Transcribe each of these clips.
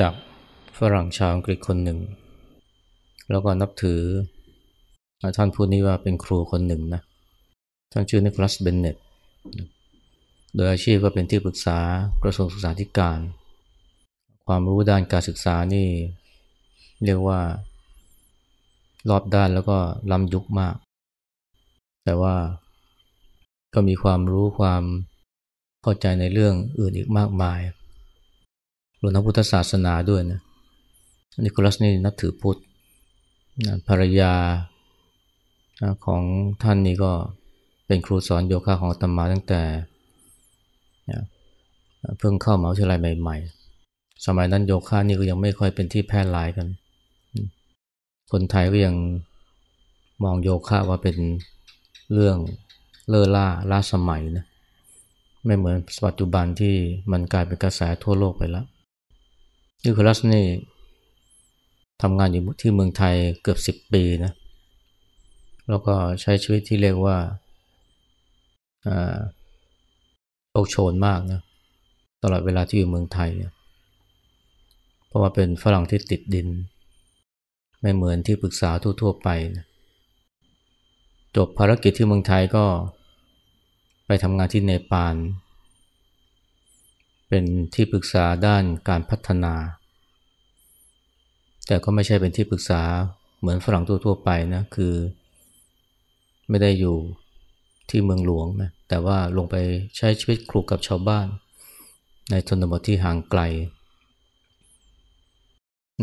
ตมารู้จักฝรั่งชาวอังกฤษคนหนึ่ง แล้วก็นับถือ ท่านผู้นี้ว่าเป็นครูคนหนึ่งนะ ท่านชื่อนิโคลัสเบนเน็ต โดยอาชีพก็เป็นที่ปรึกษากระทรวงศึกษาธิการ ความรู้ด้านการศึกษานี่ เรียกว่ารอบด้านแล้วก็ล้ำยุคมาก แต่ว่าก็มีความรู้ความเข้าใจในเรื่องอื่นอีกมากมาย รวมทั้งพุทธศาสนาด้วยนะนิโคลัสนี่นับถือพุทธภรรยาของท่านนี่ก็เป็นครูสอนโยคะของตมาตั้งแต่เพิ่งเข้ามาวิทยาลัยใหม่ ๆ สมัยนั้นโยคะนี่ก็ยังไม่ค่อยเป็นที่แพร่หลายกัน คนไทยก็ยังมองโยคะว่าเป็นเรื่องเลอล่าล้าสมัยนะ ไม่เหมือนปัจจุบันที่มันกลายเป็นกระแสทั่วโลกไปแล้ว นิโคลัสนี่ทำงานอยู่ที่เมืองไทยเกือบสิบปีนะ แล้วก็ใช้ชีวิตที่เรียกว่าโชคโชนมากนะตลอดเวลาที่อยู่เมืองไทยเนี่ยเพราะว่าเป็นฝรั่งที่ติดดิน ไม่เหมือนที่ปรึกษาทั่วๆไปนะจบภารกิจที่เมืองไทยก็ไปทำงานที่เนปาล เป็นที่ปรึกษาด้านการพัฒนา แต่ก็ไม่ใช่เป็นที่ปรึกษาเหมือนฝรั่งทั่วๆไปนะคือ ไม่ได้อยู่ที่เมืองหลวงนะแต่ว่าลงไปใช้ชีวิตคลุกกับชาวบ้าน ในชนบทที่ห่างไกล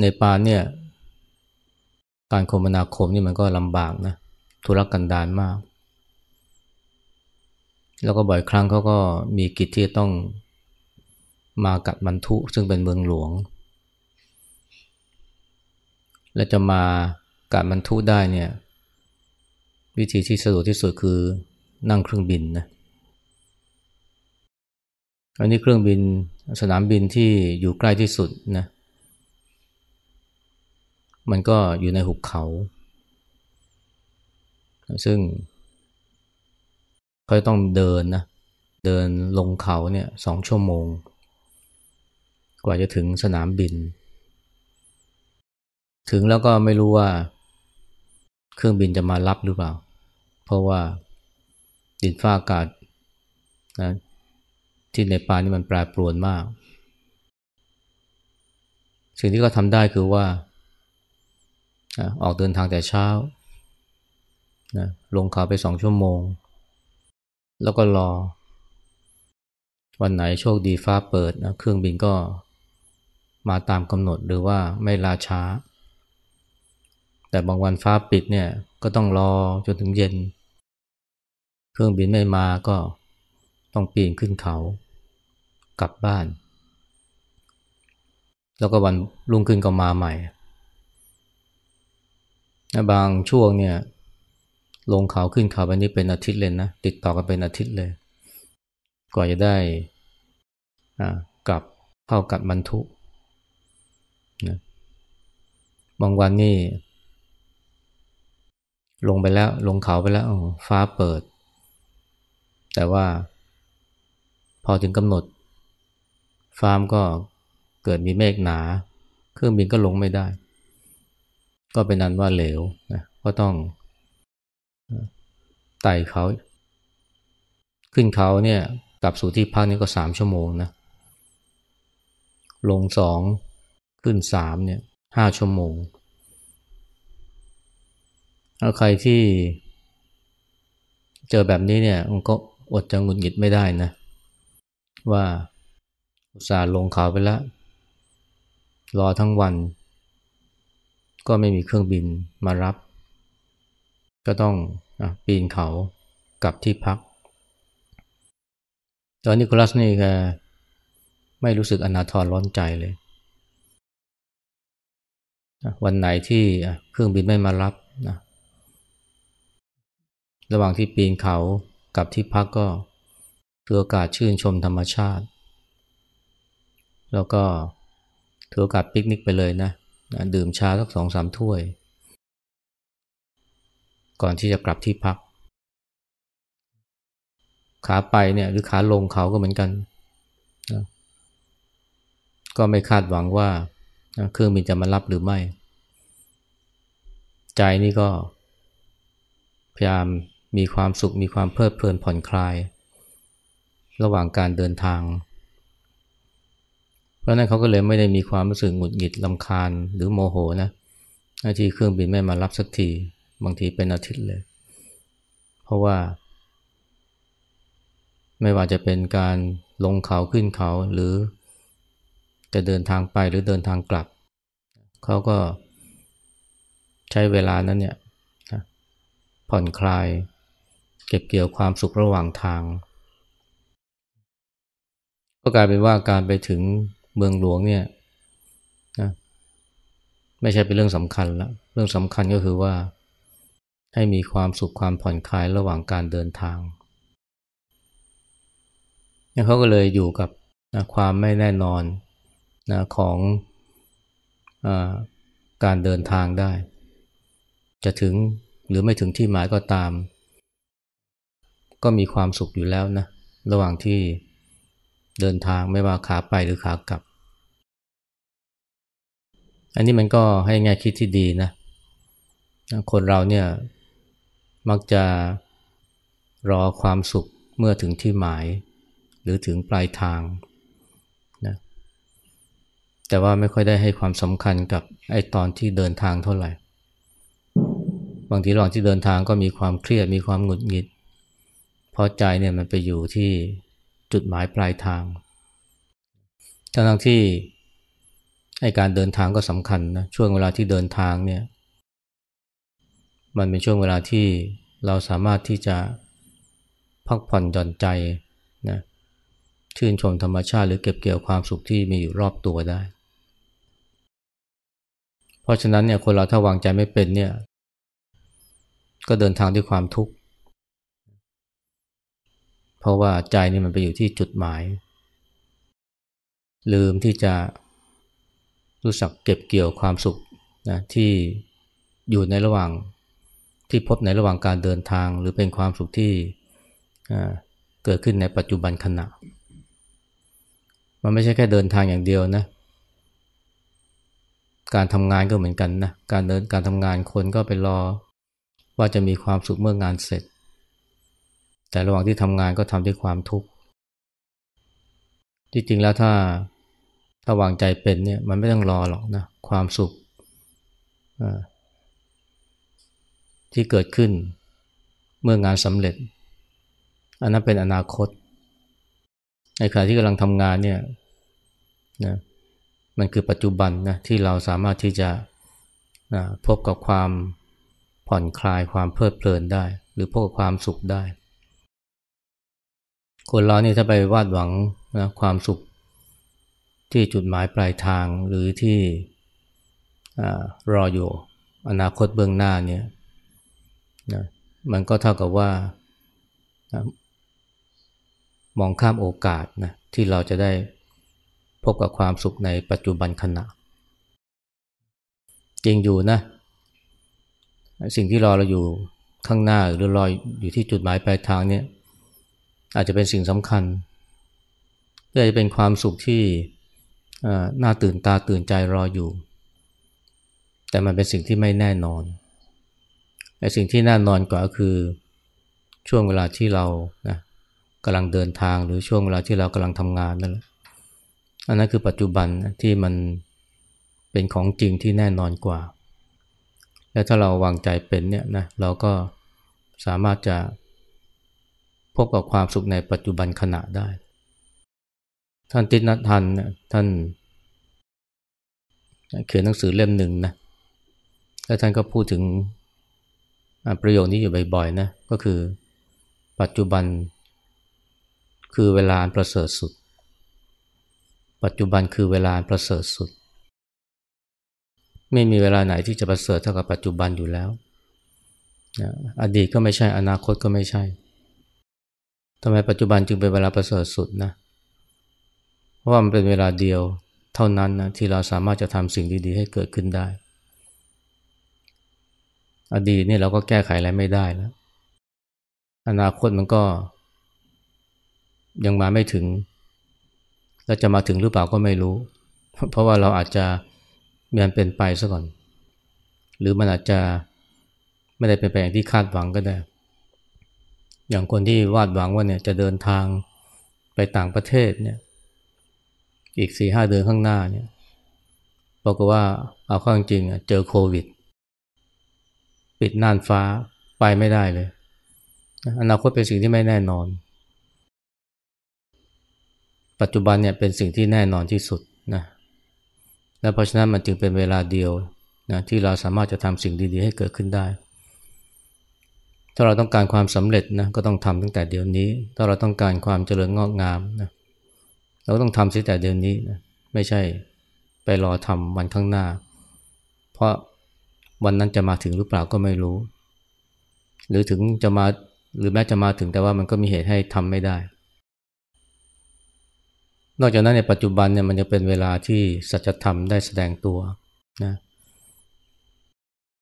ในปานเนี่ยการคมนาคมนี่มันก็ลำบากนะธุรกันดารมาก แล้วก็บ่อยครั้งเขาก็มีกิจที่ต้อง มากัดมันทุซึ่งเป็นเมืองหลวง และจะมากัดมันทุได้เนี่ยวิธีที่สะดวกที่สุดคือนั่งเครื่องบินนะอันนี้เครื่องบินสนามบินที่อยู่ใกล้ที่สุดนะมันก็อยู่ในหุบเขา ซึ่งเขาต้องเดินนะเดินลงเขาเนี่ยสองชั่วโมง กว่าจะถึงสนามบิน ถึงแล้วก็ไม่รู้ว่า เครื่องบินจะมารับหรือเปล่า เพราะว่าดินฟ้าอากาศนะที่ในปานี่มันแปรปรวนมาก สิ่งที่เขาทำได้คือว่า ออกเดินทางแต่เช้านะลงเขาไปสองชั่วโมง แล้วก็รอ วันไหนโชคดีฟ้าเปิดนะเครื่องบินก็ มาตามกำหนดหรือว่าไม่ลาช้า แต่บางวันฟ้าปิดเนี่ยก็ต้องรอจนถึงเย็น เครื่องบินไม่มาก็ต้องปีนขึ้นเขากลับบ้าน แล้วก็วันรุ่งขึ้นก็มาใหม่ บางช่วงเนี่ยลงเขาขึ้นเขาไปนี้เป็นอาทิตย์เลยนะ ติดต่อกันเป็นอาทิตย์เลยกว่าจะได้กลับเข้ากัดบรรทุก นะบางวันนี่ ลงไปแล้ว ลงเขาไปแล้วฟ้าเปิด แต่ว่าพอถึงกำหนด ฟาร์มก็เกิดมีเมฆหนา เครื่องบินก็ลงไม่ได้ ก็เป็นนั้นว่าเหลวนะก็ต้องไต่เขา ขึ้นเขาเนี่ยกลับสู่ที่พักนี่ก็สามชั่วโมงนะ ลงสอง ขึ้นสามเนี่ยห้าชั่วโมงเอาใครที่เจอแบบนี้เนี่ยมันก็อดจะงุดหงิดไม่ได้นะ ว่าอุตส่าห์ลงเขาไปแล้ว รอทั้งวัน ก็ไม่มีเครื่องบินมารับ ก็ต้องอปีนเขากลับที่พักตอนนี้คลัสนี่แกไม่รู้สึกอนาทรร้อนใจเลย วันไหนที่เครื่องบินไม่มารับนะระหว่างที่ปีนเขากับที่พักก็ถือโอกาสชื่นชมธรรมชาติ แล้วก็ถือโอกาสปิกนิกไปเลยนะนะดื่มชาสักสองสามถ้วย ก่อนที่จะกลับที่พัก ขาไปเนี่ยหรือขาลงเขาก็เหมือนกันนะก็ไม่คาดหวังว่า เครื่องบินจะมารับหรือไม่ ใจนี่ก็ พยายามมีความสุขมีความเพลิดเพลินผ่อนคลาย ระหว่างการเดินทาง เพราะนั้นเขาก็เลยไม่ได้มีความรู้สึกหงุดหงิดลำคาญหรือโมโหนะที่เครื่องบินไม่มารับสักทีบางทีเป็นอาทิตย์เลย เพราะว่า ไม่ว่าจะเป็นการลงเขาขึ้นเขาหรือ จะเดินทางไปหรือเดินทางกลับ เขาก็ใช้เวลานั้นเนี่ยผ่อนคลาย เก็บเกี่ยวความสุขระหว่างทาง ก็กลายเป็นว่าการไปถึงเมืองหลวงเนี่ยนะไม่ใช่เป็นเรื่องสำคัญละเรื่องสำคัญก็คือว่า ให้มีความสุขความผ่อนคลายระหว่างการเดินทางเขาก็เลยอยู่กับความไม่แน่นอน นะของอการเดินทางได้ จะถึงหรือไม่ถึงที่หมายก็ตาม ก็มีความสุขอยู่แล้วนะ ระหว่างที่เดินทางไม่ว่าขาไปหรือขากลับ อันนี้มันก็ให้แง่คิดที่ดีนะ คนเราเนี่ยมักจะรอความสุขเมื่อถึงที่หมาย หรือถึงปลายทาง แต่ว่าไม่ค่อยได้ให้ความสำคัญกับไอ้ตอนที่เดินทางเท่าไหร่ บางทีระหว่างที่เดินทางก็มีความเครียดมีความหงุดหงิด เพราะใจเนี่ยมันไปอยู่ที่จุดหมายปลายทาง ทั้งที่ไอการเดินทางก็สำคัญนะช่วงเวลาที่เดินทางเนี่ยมันเป็นช่วงเวลาที่เราสามารถที่จะพักผ่อนหย่อนใจนะชื่นชมธรรมชาติหรือเก็บเกี่ยวความสุขที่มีอยู่รอบตัวได้ เพราะฉะนั้นเนี่ยคนเราถ้าวางใจไม่เป็นเนี่ย ก็เดินทางด้วยความทุกข์ เพราะว่าใจนี่มันไปอยู่ที่จุดหมาย ลืมที่จะรู้สักเก็บเกี่ยวความสุขนะที่อยู่ในระหว่างที่พบในระหว่างการเดินทาง หรือเป็นความสุขที่เกิดขึ้นในปัจจุบันขณะ มันไม่ใช่แค่เดินทางอย่างเดียวนะ การทำงานก็เหมือนกันนะ การเดินการทำงานคนก็ไปรอ ว่าจะมีความสุขเมื่องานเสร็จ แต่ระหว่างที่ทำงานก็ทำด้วยความทุกข์ที่จริงแล้วถ้าถ้าวางใจเป็นเนี่ยมันไม่ต้องรอหรอกนะความสุขที่เกิดขึ้นเมื่องานสำเร็จ อันนั้นเป็นอนาคตในขณะที่กำลังทำงานเนี่ยนะ มันคือปัจจุบันนะที่เราสามารถที่จะนะพบกับความผ่อนคลายความเพลิดเพลินได้ หรือพบกับความสุขได้ คนเรานี่ถ้าไปวาดหวังนะความสุขที่จุดหมายปลายทางหรือที่รออยู่อนาคตเบื้องหน้าเนี่ยนะมันก็เท่ากับว่ามองข้ามโอกาสนะที่เราจะได้ พบกับความสุขในปัจจุบันขณะ จริงอยู่นะ สิ่งที่รอเราอยู่ข้างหน้าหรือรออยู่ที่จุดหมายปลายทางเนี่ยอาจจะเป็นสิ่งสำคัญก็จะเป็นความสุขที่น่าตื่นตาตื่นใจรออยู่ แต่มันเป็นสิ่งที่ไม่แน่นอนแต่สิ่งที่แน่นอนกว่าคือช่วงเวลาที่เรานะกำลังเดินทางหรือช่วงเวลาที่เรากำลังทำงานนั่นแหละ อันนั้นคือปัจจุบันที่มันเป็นของจริงที่แน่นอนกว่า และถ้าเราวางใจเป็นเนี่ยนะเราก็สามารถจะพบกับความสุขในปัจจุบันขณะได้ ท่านติณทันท่านเขียนหนังสือเล่มหนึ่งนะแล้วท่านก็พูดถึงประโยคนี้อยู่บ่อยๆนะก็คือปัจจุบันคือเวลาประเสริฐสุด ปัจจุบันคือเวลาประเสริฐสุด ไม่มีเวลาไหนที่จะประเสริฐเท่ากับปัจจุบันอยู่แล้วนะอดีตก็ไม่ใช่อนาคตก็ไม่ใช่ทำไมปัจจุบันจึงเป็นเวลาประเสริฐสุดนะเพราะว่ามันเป็นเวลาเดียวเท่านั้นนะที่เราสามารถจะทำสิ่งดีๆ ให้เกิดขึ้นได้ อดีตนี่เราก็แก้ไขอะไรไม่ได้แล้ว อนาคตมันก็ยังมาไม่ถึง แล้วจะมาถึงหรือเปล่าก็ไม่รู้ เพราะว่าเราอาจจะมันเป็นไปซะก่อน หรือมันอาจจะไม่ได้เป็นไปอย่างที่คาดหวังก็ได้ อย่างคนที่วาดหวังว่าเนี่ยจะเดินทางไปต่างประเทศเนี่ย อีกสี่ห้าเดือนข้างหน้าเนี่ยบอกว่าเอาข้อจริงเจอโควิด ปิดน่านฟ้าไปไม่ได้เลย อนาคตเป็นสิ่งที่ไม่แน่นอน ปัจจุบันเนี่ยเป็นสิ่งที่แน่นอนที่สุดนะและเพราะฉะนั้นมันจึงเป็นเวลาเดียวนะที่เราสามารถจะทำสิ่งดีๆ ให้เกิดขึ้นได้ ถ้าเราต้องการความสำเร็จนะก็ต้องทำตั้งแต่เดี๋ยวนี้ ถ้าเราต้องการความเจริญงอกงามนะเราก็ต้องทำตั้งแต่เดี๋ยวนี้นะไม่ใช่ไปรอทำวันข้างหน้า เพราะวันนั้นจะมาถึงหรือเปล่าก็ไม่รู้ หรือถึงจะมาหรือแม้จะมาถึงแต่ว่ามันก็มีเหตุให้ทำไม่ได้ นอกจากนั้นในปัจจุบันเนี่ยมันจะเป็นเวลาที่สัจธรรมได้แสดงตัวนะ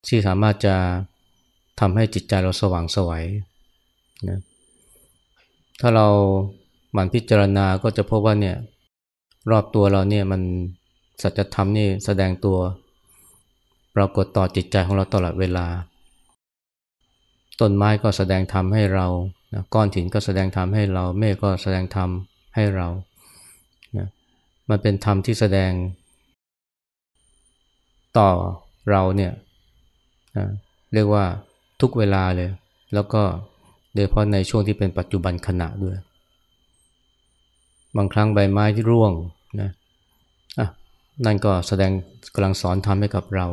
ที่สามารถจะทำให้จิตใจเราสว่างสวัยนะถ้าเราหมั่นพิจารณาก็จะพบว่าเนี่ยรอบตัวเราเนี่ยมันสัจธรรมนี่แสดงตัว ปรากฏต่อจิตใจของเราตลอดเวลา ต้นไม้ก็แสดงธรรมให้เรานะก้อนหินก็แสดงธรรมให้เรา เมฆก็แสดงธรรมให้เรา มันเป็นธรรมที่แสดงต่อเราเนี่ยเรียกว่าทุกเวลาเลย แล้วก็โดยเฉพาะในช่วงที่เป็นปัจจุบันขณะด้วย บางครั้งใบไม้ที่ร่วงนะะนั่นก็แสดงกำลังสอนทำให้กับเรา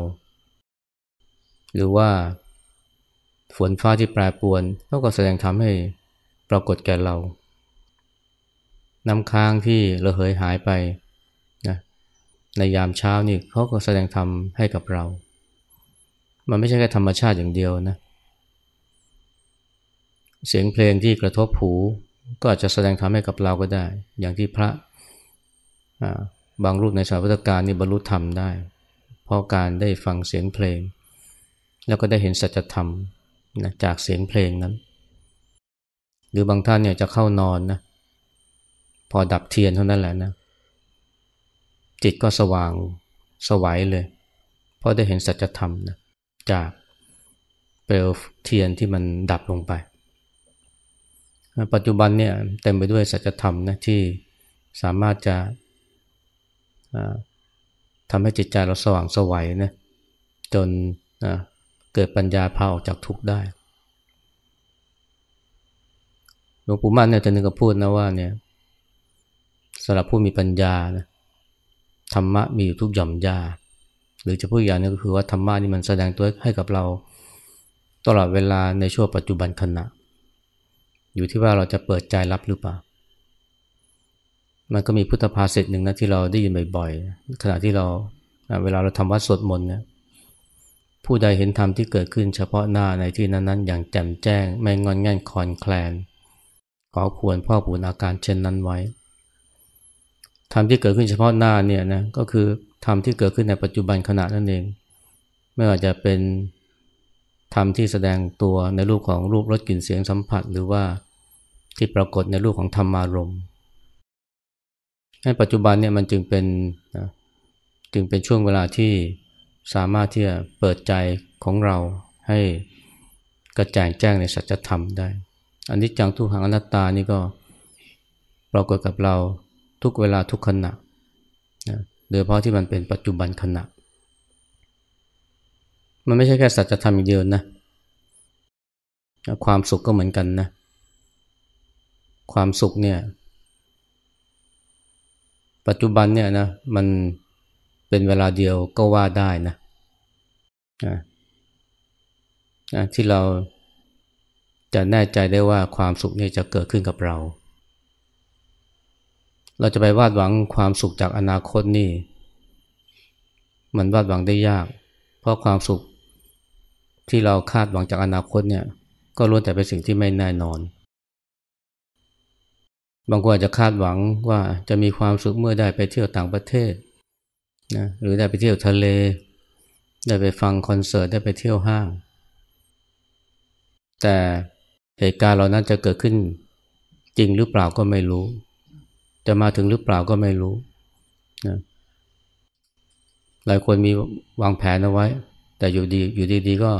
หรือว่าฝนฟ้าที่แปรปรวนก็แสดงทำให้ปรากฏแก่เรา น้ำค้างที่ระเหยหายไปนะในยามเช้านี่เขาก็แสดงทำให้กับเรา มันไม่ใช่แค่ธรรมชาติอย่างเดียวนะ เสียงเพลงที่กระทบหูก็อาจจะแสดงทำให้กับเราก็ได้ อย่างที่พระบางรูปในสายพุทธการนี่บรรลุธรรมได้ เพราะการได้ฟังเสียงเพลง แล้วก็ได้เห็นสัจธรรมนะจากเสียงเพลงนั้น หรือบางท่านเนี่ยจะเข้านอนนะ พอดับเทียนเท่านั้นแหละนะ จิตก็สว่างสวัยเลย เพราะได้เห็นสัจธรรมนะจากเปลวเทียนที่มันดับลงไป ปัจจุบันเนี่ยเต็มไปด้วยสัจธรรมนะที่สามารถจะทำให้จิตใจเราสว่างสวัยนะจนเกิดปัญญาพาออกจากทุกข์ได้หลวงปู่มั่นเนี่ยจะนึกกับพูดนะว่าเนี่ยำหรับผู้มีปัญญานะธรรมะมีอยู่ทุกหย่อมยาหรือจะพูดอย่างนี้ก็คือว่าธรรมะนี่มันแสดงตัวให้กับเราตลอดเวลาในช่วงปัจจุบันขณะ อยู่ที่ว่าเราจะเปิดใจรับหรือเปล่า มันก็มีพุทธภาษิตหนึ่งนะที่เราได้ยินบ่อยๆขณะที่เราเวลาเราทำวัดสวดมนต์เนี่ยผู้ใดเห็นธรรมที่เกิดขึ้นเฉพาะหน้าในที่นั้นๆ อย่างแจ่มแจ้ง ไม่งอนแง่นคอนแคลนขอควรพ่อผูนอาการเช่นนั้นไว้ ธรรมที่เกิดขึ้นเฉพาะหน้าเนี่ยนะก็คือธรรมที่เกิดขึ้นในปัจจุบันขณะนั่นเอง ไม่ว่าจะเป็นธรรมที่แสดงตัวในรูปของรูปรสกลิ่นเสียงสัมผัส หรือว่าที่ปรากฏในรูปของธรรมารมณ์ในปัจจุบันเนี่ยมันจึงเป็นนะจึงเป็นช่วงเวลาที่สามารถที่จะเปิดใจของเราให้กระจ่างแจ้งในสัจธรรมได้ อันนี้จังทุกขังอนัตตานี่ก็ปรากฏกับเรา ทุกเวลาทุกขณะนะโดยเพราะที่มันเป็นปัจจุบันขณะ มันไม่ใช่แค่สัจธรรมอย่างเดียวนะ ความสุขก็เหมือนกันนะ ความสุขเนี่ย ปัจจุบันเนี่ยนะมันเป็นเวลาเดียวก็ว่าได้นะนะที่เราจะแน่ใจได้ว่าความสุขนี่จะเกิดขึ้นกับเรา เราจะไปวาดหวังความสุขจากอนาคตนี่ มันวาดหวังได้ยาก เพราะความสุขที่เราคาดหวังจากอนาคตเนี่ย ก็ล้วนแต่เป็นสิ่งที่ไม่แน่นอน บางคนอาจจะคาดหวังว่าจะมีความสุขเมื่อได้ไปเที่ยวต่างประเทศนะหรือได้ไปเที่ยวทะเล ได้ไปฟังคอนเสิร์ต ได้ไปเที่ยวห้าง แต่เหตุการณ์เหล่านั้นจะเกิดขึ้นจริงหรือเปล่าก็ไม่รู้ จะมาถึงหรือเปล่าก็ไม่รู้นะหลายคนมีวางแผนเอาไว้ แต่อยู่ดีอยู่ดีๆก็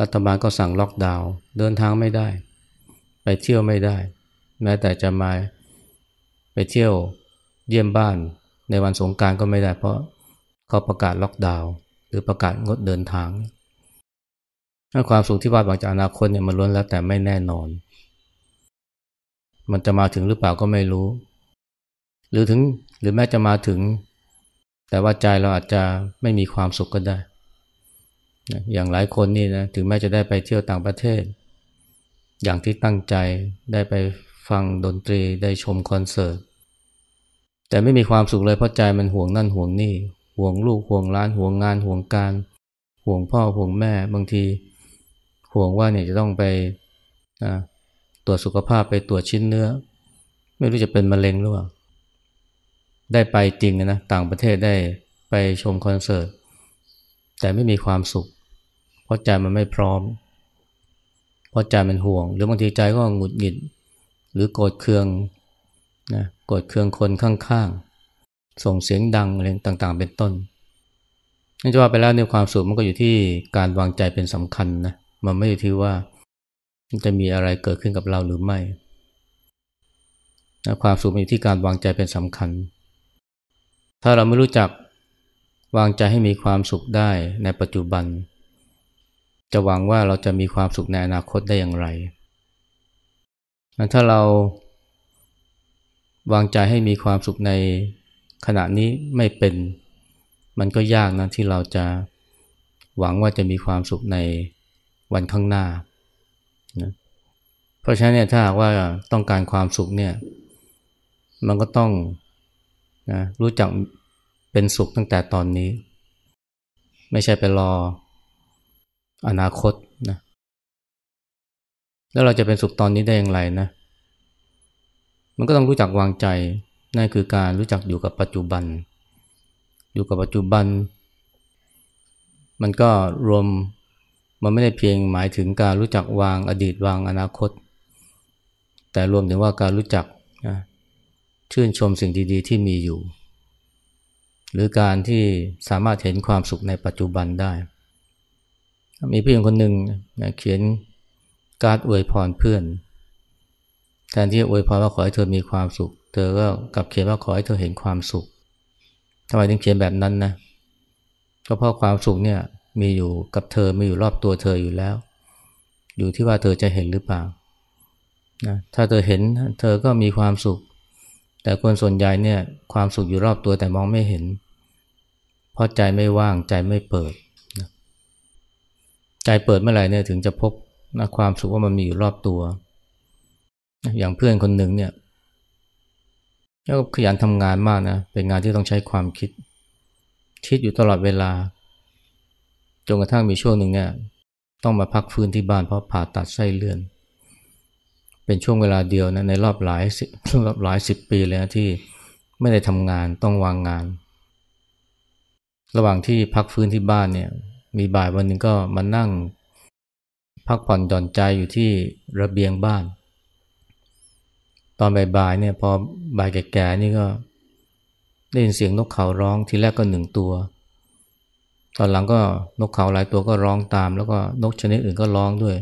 รัฐบาลก็สั่งล็อกดาวน์เดินทางไม่ได้ ไปเที่ยวไม่ได้ แม้แต่จะมาไปเที่ยวเยี่ยมบ้านในวันสงการก็ไม่ได้ เพราะเขาประกาศล็อกดาวน์หรือประกาศงดเดินทางความสุขที่วาดหวังจากอนาคตเนี่ยมันล้วนแล้วแต่ไม่แน่นอน มันจะมาถึงหรือเปล่าก็ไม่รู้ หรือถึงหรือแม้จะมาถึง แต่ว่าใจเราอาจจะไม่มีความสุขก็ได้อย่างหลายคนนี่นะถึงแม้จะได้ไปเที่ยวต่างประเทศ อย่างที่ตั้งใจได้ไปฟังดนตรีได้ชมคอนเสิร์ตแต่ไม่มีความสุขเลยเพราะใจมันห่วงนั่นห่วงนี่ห่วงลูกห่วงร้านห่วงงานห่วงการ ห่วงพ่อห่วงแม่บางที ห่วงว่าเนี่ยจะต้องไปตรวจสุขภาพไปตรวจชิ้นเนื้อ ไม่รู้จะเป็นมะเร็งหรือเปล่า ได้ไปจริงนะต่างประเทศได้ไปชมคอนเสิร์ต แต่ไม่มีความสุข เพราะใจมันไม่พร้อม เพราะใจมันห่วง หรือบางทีใจก็หงุดหงิด หรือโกรธเคืองนะโกรธเคืองคนข้างๆ ส่งเสียงดังอะไรต่างๆ เป็นต้นนั่นจะว่าไปแล้วในความสุขมันก็อยู่ที่การวางใจเป็นสำคัญนะมันไม่อยู่ที่ว่าจะมีอะไรเกิดขึ้นกับเราหรือไม่นะความสุขมันอยู่ที่การวางใจเป็นสำคัญ ถ้าเราไม่รู้จักวางใจให้มีความสุขได้ในปัจจุบัน จะหวังว่าเราจะมีความสุขในอนาคตได้อย่างไรถ้าเราวางใจให้มีความสุขในขณะนี้ไม่เป็น มันก็ยากนะที่เราจะหวังว่าจะมีความสุขในวันข้างหน้านะเพราะฉะนั้นเนี่ยถ้าว่าต้องการความสุขเนี่ย มันก็ต้อง นะรู้จักเป็นสุขตั้งแต่ตอนนี้ ไม่ใช่ไปรออนาคตนะแล้วเราจะเป็นสุขตอนนี้ได้อย่างไรนะมันก็ต้องรู้จักวางใจนั่นคือการรู้จักอยู่กับปัจจุบัน อยู่กับปัจจุบัน มันก็รวมมันไม่ได้เพียงหมายถึงการรู้จักวางอดีตวางอนาคต แต่รวมถึงว่าการรู้จักนะ ชื่นชมสิ่งดีๆ ที่มีอยู่ หรือการที่สามารถเห็นความสุขในปัจจุบันได้ มีเพื่อนคนหนึ่งนะเขียนการอวยพรเพื่อน แทนที่อวยพรว่าขอให้เธอมีความสุข เธอก็กลับเขียนว่าขอให้เธอเห็นความสุขทำไมถึงเขียนแบบนั้นนะก็เพราะความสุขเนี่ยมีอยู่กับเธอมีอยู่รอบตัวเธออยู่แล้ว อยู่ที่ว่าเธอจะเห็นหรือเปล่านะถ้าเธอเห็นเธอก็มีความสุข แต่คนส่วนใหญ่เนี่ยความสุขอยู่รอบตัวแต่มองไม่เห็น เพราะใจไม่ว่างใจไม่เปิดนะใจเปิดเมื่อไหร่เนี่ยถึงจะพบนะความสุขว่ามันมีอยู่รอบตัว อย่างเพื่อนคนหนึ่งเนี่ยก็ขยันทำงานมากนะเป็นงานที่ต้องใช้ความคิด คิดอยู่ตลอดเวลาจนกระทั่งมีช่วงหนึ่งเนี่ยต้องมาพักฟื้นที่บ้านเพราะผ่าตัดไส้เลื่อน เป็นช่วงเวลาเดียวนะในรอบหลายรอบหลายสิบปีเลยนะที่ไม่ได้ทำงานต้องวางงาน ระหว่างที่พักฟื้นที่บ้านเนี่ยมีบ่ายวันหนึ่งก็มานั่ง พักผ่อนหย่อนใจอยู่ที่ระเบียงบ้าน ตอนบ่ายๆเนี่ยพอบ่ายแก่ๆนี่ก็ได้ยินเสียงนกเขาร้องทีแรกก็หนึ่งตัว ตอนหลังก็นกเขาหลายตัวก็ร้องตาม แล้วก็นกชนิดอื่นก็ร้องด้วย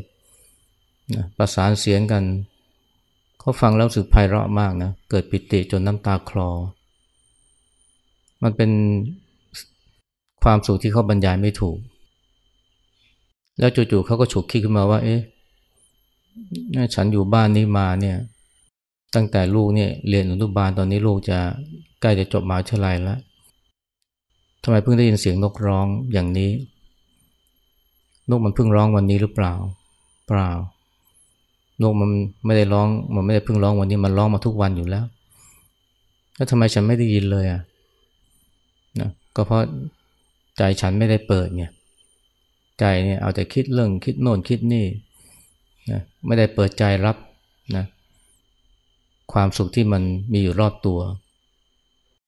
ประสานเสียงกัน เขาฟังแล้วสึกไพเราะมากนะ เกิดปิติจนน้ำตาคลอ มันเป็นความสุขที่เขาบรรยายไม่ถูก แล้วจู่ๆเขาก็ฉุกคิดขึ้นมาว่า เอ๊ะฉันอยู่บ้านนี้มาเนี่ย ตั้งแต่ลูกเนี่ยเรียนอนุบาลตอนนี้ลูกจะใกล้จะจบมหาวิทยาลัยแล้วทำไมเพิ่งได้ยินเสียงนกร้องอย่างนี้ นกมันเพิ่งร้องวันนี้หรือเปล่า เปล่า นกมันไม่ได้ร้องมันไม่ได้เพิ่งร้องวันนี้มันร้องมาทุกวันอยู่แล้ว แล้วทำไมฉันไม่ได้ยินเลยอะนะก็เพราะใจฉันไม่ได้เปิดเนี่ยใจเนี่ยเอาแต่คิดเรื่องคิดโน่นคิดนี่นะไม่ได้เปิดใจรับนะความสุขที่มันมีอยู่รอบตัว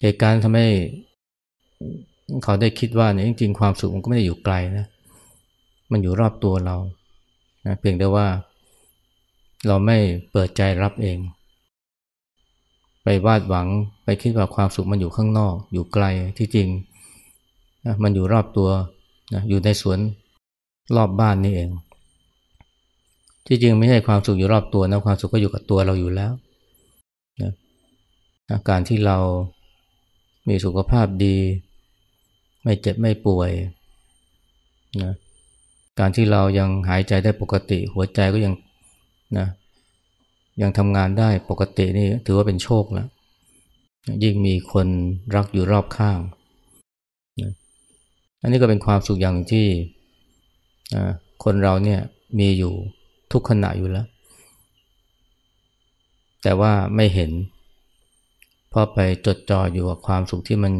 เหตุการณ์ทำให้เขาได้คิดว่าเนี่ยจริงๆ ความสุขมันก็ไม่ได้อยู่ไกลนะมันอยู่รอบตัวเรานะเพียงแต่ว่า เราไม่เปิดใจรับเอง ไปวาดหวังไปคิดว่าความสุขมันอยู่ข้างนอก อยู่ไกลที่จริงนะมันอยู่รอบตัวนะอยู่ในสวนรอบบ้านนี่เอง ที่จริงไม่ใช่ความสุขอยู่รอบตัวนะความสุขก็อยู่กับตัวเราอยู่แล้วนะอาการที่เรามีสุขภาพดี ไม่เจ็บไม่ป่วยนะการที่เรายังหายใจได้ปกติ หัวใจก็ยัง นะยังทำงานได้ปกตินี่ถือว่าเป็นโชคแล้วยิ่งมีคนรักอยู่รอบข้างนะอันนี้ก็เป็นความสุขอย่างที่คนเราเนี่ยมีอยู่ทุกขณะอยู่แล้ว แต่ว่าไม่เห็น เพราะไปจดจ่ออยู่กับความสุขที่มัน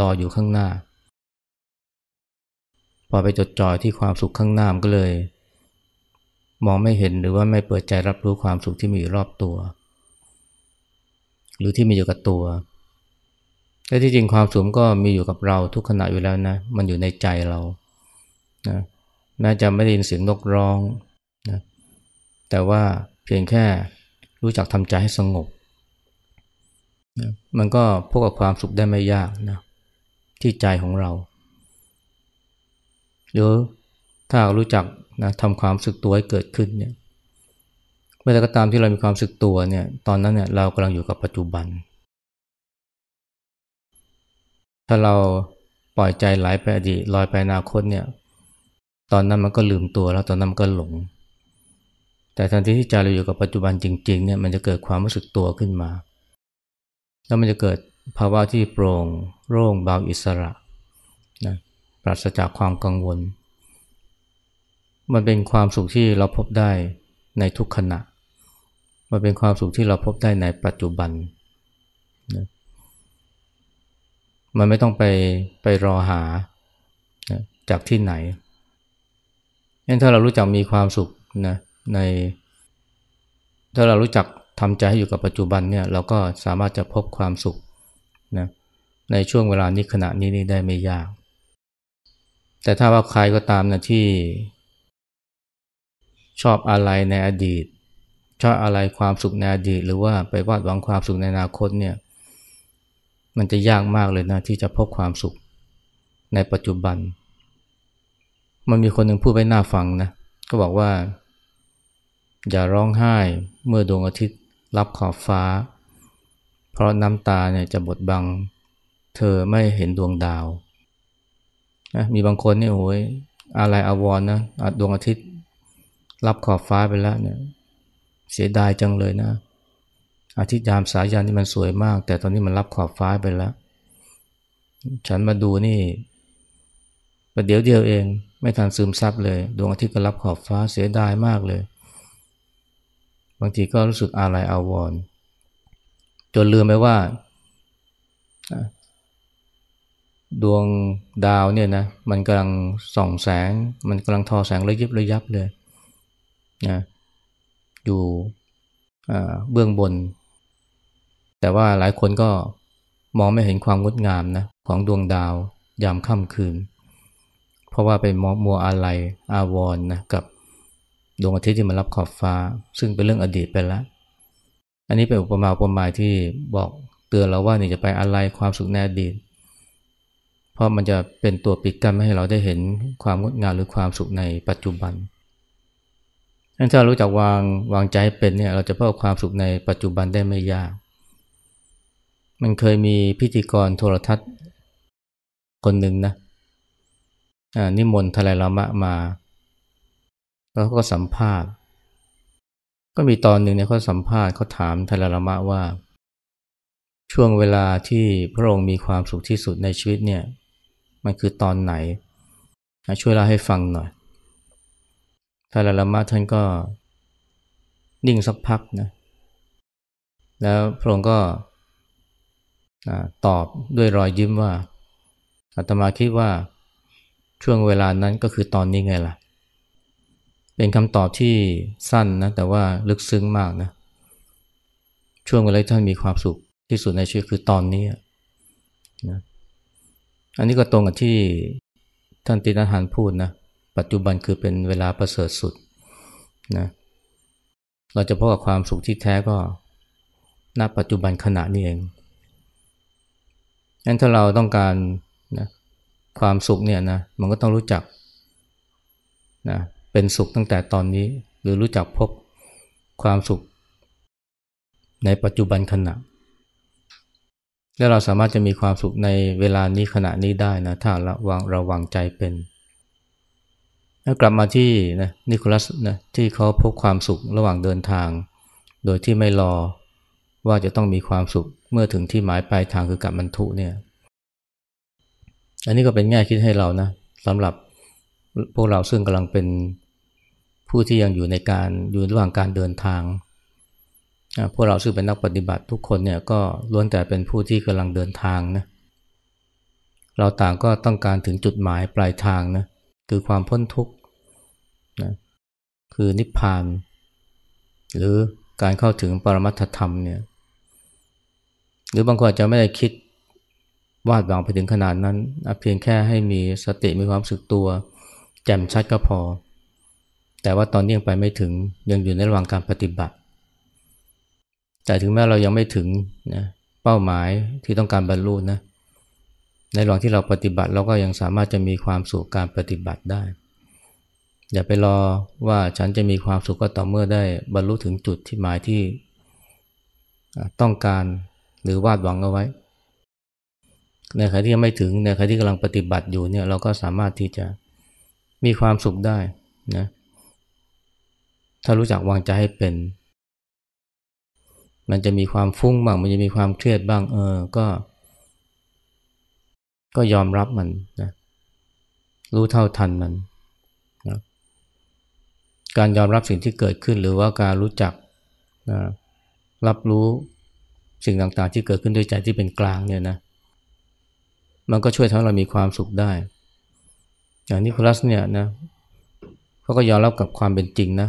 รออยู่ข้างหน้า พอไปจดจ่อที่ความสุขข้างหน้ามันก็เลย มองไม่เห็นหรือว่าไม่เปิดใจรับรู้ความสุขที่มีอยู่รอบตัว หรือที่มีอยู่กับตัวและที่จริงความสุขก็มีอยู่กับเราทุกขณะอยู่แล้วนะ มันอยู่ในใจเรานะแม้จะไม่ได้ยินเสียงนกร้องนะแต่ว่าเพียงแค่รู้จักทำใจให้สงบนะมันก็พบกับความสุขได้ไม่ยากนะที่ใจของเราหรือถ้ารู้จัก นะทำความสึกตัวให้เกิดขึ้นเนี่ยเมื่อใดก็ตามที่เรามีความสึกตัวเนี่ยตอนนั้นเนี่ยเรากำลังอยู่กับปัจจุบัน ถ้าเราปล่อยใจไหลไปอดีตลอยไปอนาคตเนี่ยตอนนั้นมันก็ลืมตัวแล้วตอนนั้นมันก็หลง แต่ทันทีที่ใจเราอยู่กับปัจจุบันจริงๆเนี่ยมันจะเกิดความรู้สึกตัวขึ้นมา แล้วมันจะเกิดภาวะที่โปร่งโล่งเบาอิสระนะปราศจากความกังวล มันเป็นความสุขที่เราพบได้ในทุกขณะ มันเป็นความสุขที่เราพบได้ในปัจจุบันนะมันไม่ต้องไปไปรอหาจากที่ไหนงั้นถ้าเรารู้จักมีความสุขนะในถ้าเรารู้จักทำใจให้อยู่กับปัจจุบันเนี่ยเราก็สามารถจะพบความสุขนะในช่วงเวลานี้ขณะนี้นี่ได้ไม่ยาก แต่ถ้าว่าใครก็ตามนะที่ ชอบอะไรในอดีต ชอบอะไรความสุขในอดีต หรือว่าไปวาดหวังความสุขในอนาคตเนี่ยมันจะยากมากเลยนะที่จะพบความสุขในปัจจุบัน มันมีคนหนึ่งพูดไว้หน้าฟังนะก็บอกว่า อย่าร้องไห้เมื่อดวงอาทิตย์รับขอบฟ้า เพราะน้ำตาเนี่ยจะบดบัง เธอไม่เห็นดวงดาวนะมีบางคนเนี่ยโอ้ยอะไรอาวรนนะดวงอาทิตย์ รับขอบฟ้าไปแล้วเนี่ยเสียดายจังเลยนะ อาทิตย์ยามสายันนี่มันสวยมาก แต่ตอนนี้มันรับขอบฟ้าไปแล้ว ฉันมาดูนี่ประเดี๋ยวเดียวเอง ไม่ทันซึมซับเลย ดวงอาทิตย์ก็รับขอบฟ้าเสียดายมากเลย บางทีก็รู้สึกอาลัยอาวรณ์จนลืมไปว่า ดวงดาวเนี่ยนะ มันกำลังส่องแสง มันกำลังทอแสงระยิบระยับเลย นะอยู่เบื้องบน แต่ว่าหลายคนก็มองไม่เห็นความงดงามนะของดวงดาวยามค่ำคืน เพราะว่าเป็นมัวอะไรอาวรนนะกับดวงอาทิตย์ที่มันรับขอบฟ้า ซึ่งเป็นเรื่องอดีตไปแล้ว อันนี้เป็นอุปมาอุปไมยที่บอกเตือนเราว่านี่จะไปอะไรความสุขในอดีต เพราะมันจะเป็นตัวปิดกั้นไม่ให้เราได้เห็นความงดงามหรือความสุขในปัจจุบันาเรารู้จักวางวางใจเป็นเนี่ย เราจะเพบความสุขในปัจจุบันได้ไม่ยาก มันเคยมีพิธีกรโทรทัศน์คนหนึ่งนะนิมนต์ทลายละมะมา แล้วก็สัมภาษณ์ ก็มีตอนหนึ่งเนี่ยเขาสัมภาษณ์เขาถามทลายละมะว่า ช่วงเวลาที่พระองค์มีความสุขที่สุดในชีวิตเนี่ย มันคือตอนไหน ช่วยเล่าให้ฟังหน่อย ทลายละมะท่านก็นิ่งสักพักนะ แล้วพระองค์ก็ตอบด้วยรอยยิ้มว่าอาตมาคิดว่าช่วงเวลานั้นก็คือตอนนี้ไงล่ะ เป็นคำตอบที่สั้นนะแต่ว่าลึกซึ้งมากนะ ช่วงเวลาท่านมีความสุขที่สุดในชีวิตคือตอนนี้นะอันนี้ก็ตรงกับที่ท่านตินทานพูดนะ ปัจจุบันคือเป็นเวลาประเสริฐสุดนะเราจะพบกับความสุขที่แท้ก็ณปัจจุบันขณะนี้เองงั้นถ้าเราต้องการนะความสุขเนี่ยนะมันก็ต้องรู้จักนะเป็นสุขตั้งแต่ตอนนี้ หรือรู้จักพบความสุข ในปัจจุบันขณะ และเราสามารถจะมีความสุขในเวลานี้ขณะนี้ได้นะถ้าราวางราวางใจเป็น กลับมาที่นะนิโคลัสนะที่เขาพบความสุขระหว่างเดินทาง โดยที่ไม่รอว่าจะต้องมีความสุขเมื่อถึงที่หมายปลายทางคือกับบรรทุเนี่ย อันนี้ก็เป็นแง่คิดให้เรานะสำหรับพวกเราซึ่งกำลังเป็นผู้ที่ยังอยู่ในการอยู่ระหว่างการเดินทาง พวกเราซึ่งเป็นนักปฏิบัติทุกคนเนี่ยก็ล้วนแต่เป็นผู้ที่กำลังเดินทางนะเราต่างก็ต้องการถึงจุดหมายปลายทางนะคือความพ้นทุกข์ คือนิพพาน หรือการเข้าถึงปรมัตถธรรมเนี่ยหรือบางคนอาจจะไม่ได้คิดวาดหวังไปถึงขนาดนั้น เพียงแค่ให้มีสติมีความสึกตัว แจ่มชัดก็พอ แต่ว่าตอนนี้ยังไปไม่ถึงยังอยู่ในระหว่างการปฏิบัติ แต่ถึงแม้เรายังไม่ถึงนะเป้าหมายที่ต้องการบรรลุนะในระหว่างที่เราปฏิบัติเราก็ยังสามารถจะมีความสุขการปฏิบัติได้ อย่าไปรอว่าฉันจะมีความสุขก็ต่อเมื่อได้บรรลุถึงจุดที่หมายที่ต้องการหรือวาดหวังเอาไว้ ในขณะที่ยังไม่ถึงในขณะที่กำลังปฏิบัติอยู่เนี่ยเราก็สามารถที่จะมีความสุขได้นะถ้ารู้จักวางใจให้เป็น มันจะมีความฟุ้งบ้างมันจะมีความเครียดบ้าง เออก็ ก็ยอมรับมันนะรู้เท่าทันมัน การยอมรับสิ่งที่เกิดขึ้น หรือว่าการรู้จักนะรับรู้สิ่งต่างๆ ที่เกิดขึ้นด้วยใจที่เป็นกลางเนี่ยนะมันก็ช่วยทำให้เรามีความสุขได้ อย่างนิโคลัสเนี่ยนะเขาก็ยอมรับกับความเป็นจริงนะ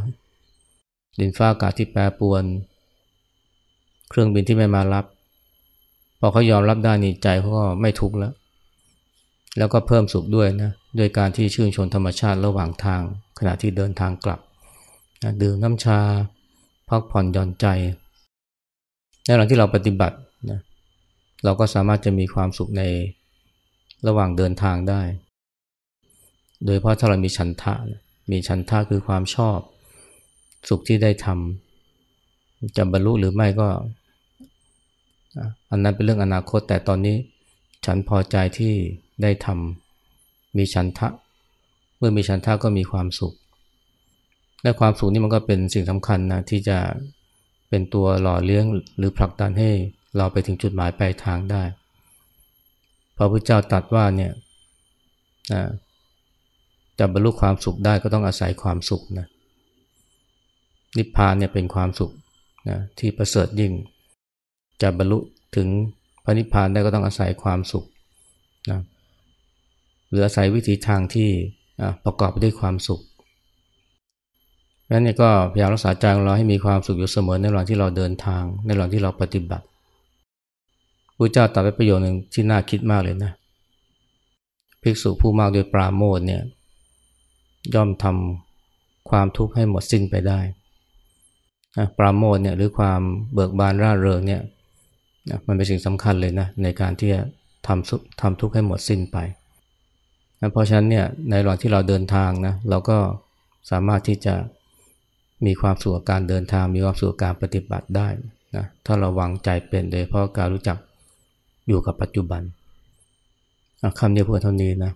ดินฟ้าอากาศที่แปรปรวน เครื่องบินที่ไม่มารับ พอเขายอมรับได้นี่ใจเขาก็ไม่ทุกข์แล้ว แล้วก็เพิ่มสุขด้วยนะด้วยการที่ชื่นชมธรรมชาติระหว่างทาง ขณะที่เดินทางกลับ ดื่มน้ำชา พักผ่อนหย่อนใจในหลังที่เราปฏิบัตินะเราก็สามารถจะมีความสุขในระหว่างเดินทางได้ โดยเพราะถ้าเรามีฉันทะ มีฉันทะคือความชอบ สุขที่ได้ทำจะบรรลุหรือไม่ก็ อันนั้นเป็นเรื่องอนาคตแต่ตอนนี้ฉันพอใจที่ได้ทำมีฉันทะ เมื่อมีฉันทะก็มีความสุข และความสุขนี่มันก็เป็นสิ่งสำคัญนะที่จะเป็นตัวหล่อเลี้ยงหรือผลักดันให้เราไปถึงจุดหมายปลายทางได้ พระพุทธเจ้าตรัสว่าเนี่ยนะจะบรรลุความสุขได้ก็ต้องอาศัยความสุขนะนิพพานเนี่ยเป็นความสุขนะที่ประเสริฐยิ่ง จะบรรลุถึงพระนิพพานได้ก็ต้องอาศัยความสุขนะหรืออาศัยวิธีทางที่ประกอบด้วยความสุข นั้นเนี่ยก็พยายามรักษาใจของเราให้มีความสุขอยู่เสมอในระหว่างที่เราเดินทาง ในระหว่างที่เราปฏิบัติพระเจ้าตรัสไว้ประโยชน์หนึ่งที่น่าคิดมากเลยนะภิกษุผู้มากด้วยปราโมทเนี่ยย่อมทำความทุกข์ให้หมดสิ้นไปได้ปราโมทเนี่ยหรือความเบิกบานร่าเริงเนี่ยมันเป็นสิ่งสำคัญเลยนะในการที่จะทำทำทุกข์ให้หมดสิ้นไป เพราะฉะนั้นเนี่ยในระหว่างที่เราเดินทางนะเราก็สามารถที่จะ มีความสุขกับการเดินทาง มีความสุขกับการปฏิบัติได้นะถ้าเราวางใจเป็นโดยเพราะการรู้จักอยู่กับปัจจุบันคำเดียวพูดเท่านี้นะ